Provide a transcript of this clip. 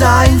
dying